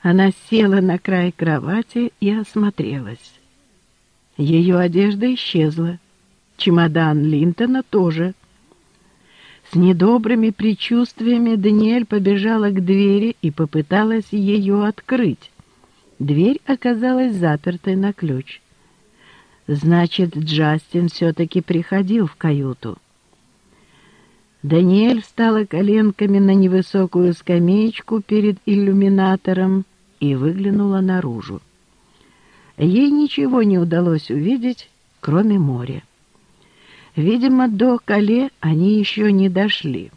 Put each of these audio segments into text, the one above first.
Она села на край кровати и осмотрелась. Ее одежда исчезла. Чемодан Линтона тоже. С недобрыми предчувствиями Даниэль побежала к двери и попыталась ее открыть. Дверь оказалась запертой на ключ. Значит, Джастин все-таки приходил в каюту. Даниэль встала коленками на невысокую скамеечку перед иллюминатором и выглянула наружу. Ей ничего не удалось увидеть, кроме моря. Видимо, до Кале они еще не дошли.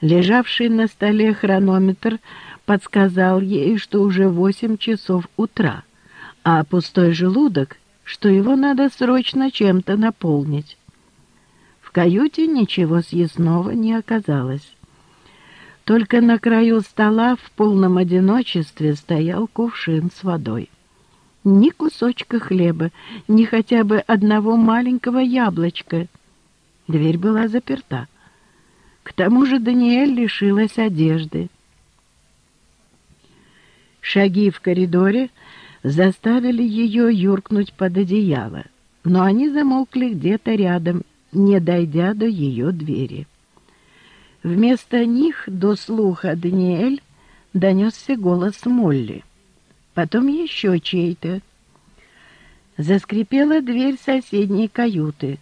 Лежавший на столе хронометр подсказал ей, что уже восемь часов утра, а пустой желудок, что его надо срочно чем-то наполнить. В каюте ничего съестного не оказалось. Только на краю стола в полном одиночестве стоял кувшин с водой. Ни кусочка хлеба, ни хотя бы одного маленького яблочка. Дверь была заперта. К тому же Даниэль лишилась одежды. Шаги в коридоре заставили ее юркнуть под одеяло, но они замолкли где-то рядом, не дойдя до ее двери. Вместо них до слуха Даниэль донесся голос Молли потом еще чей-то. Заскрипела дверь соседней каюты.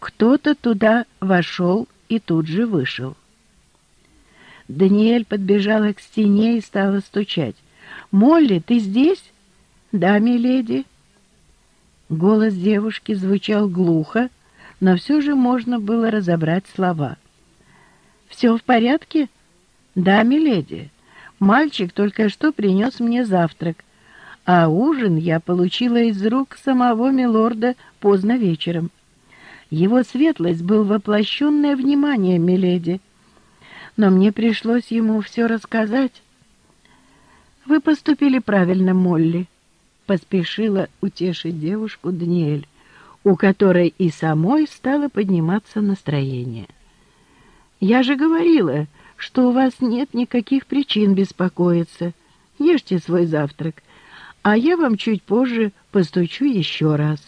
Кто-то туда вошел и тут же вышел. Даниэль подбежала к стене и стала стучать. «Молли, ты здесь?» «Да, миледи». Голос девушки звучал глухо, но все же можно было разобрать слова. «Все в порядке?» «Да, миледи». Мальчик только что принес мне завтрак, а ужин я получила из рук самого милорда поздно вечером. Его светлость был воплощенное внимание миледи, но мне пришлось ему все рассказать. «Вы поступили правильно, Молли», — поспешила утешить девушку Даниэль, у которой и самой стало подниматься настроение. «Я же говорила, что у вас нет никаких причин беспокоиться. Ешьте свой завтрак, а я вам чуть позже постучу еще раз».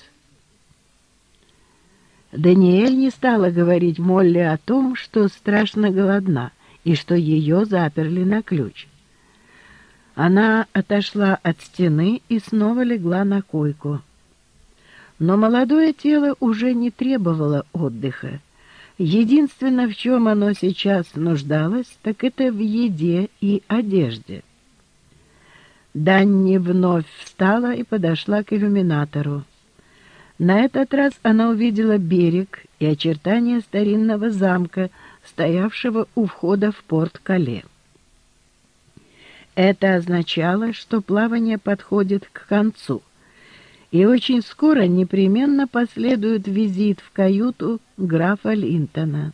Даниэль не стала говорить Молли о том, что страшно голодна и что ее заперли на ключ. Она отошла от стены и снова легла на койку. Но молодое тело уже не требовало отдыха. Единственное, в чем оно сейчас нуждалось, так это в еде и одежде. Данни вновь встала и подошла к иллюминатору. На этот раз она увидела берег и очертания старинного замка, стоявшего у входа в порт Кале. Это означало, что плавание подходит к концу — и очень скоро непременно последует визит в каюту графа Линтона.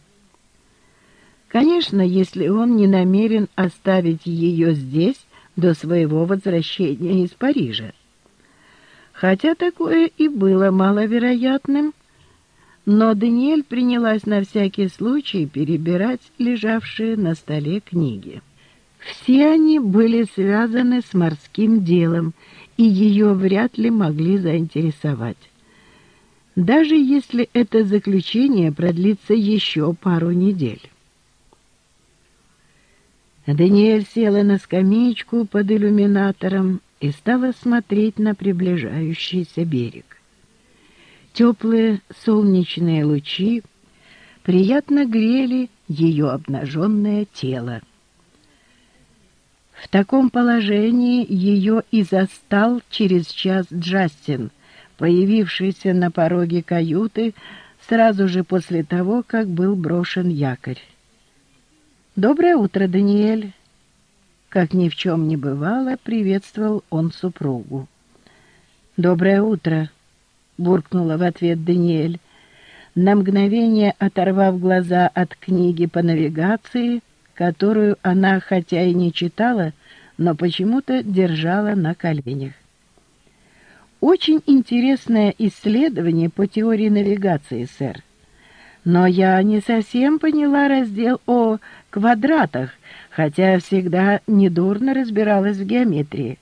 Конечно, если он не намерен оставить ее здесь до своего возвращения из Парижа. Хотя такое и было маловероятным, но Даниэль принялась на всякий случай перебирать лежавшие на столе книги. Все они были связаны с морским делом и ее вряд ли могли заинтересовать. Даже если это заключение продлится еще пару недель. Даниэль села на скамеечку под иллюминатором и стала смотреть на приближающийся берег. Теплые солнечные лучи приятно грели ее обнаженное тело. В таком положении ее и застал через час Джастин, появившийся на пороге каюты сразу же после того, как был брошен якорь. «Доброе утро, Даниэль!» Как ни в чем не бывало, приветствовал он супругу. «Доброе утро!» — буркнула в ответ Даниэль. На мгновение оторвав глаза от книги по навигации — которую она хотя и не читала, но почему-то держала на коленях. Очень интересное исследование по теории навигации, сэр. Но я не совсем поняла раздел о квадратах, хотя всегда недурно разбиралась в геометрии.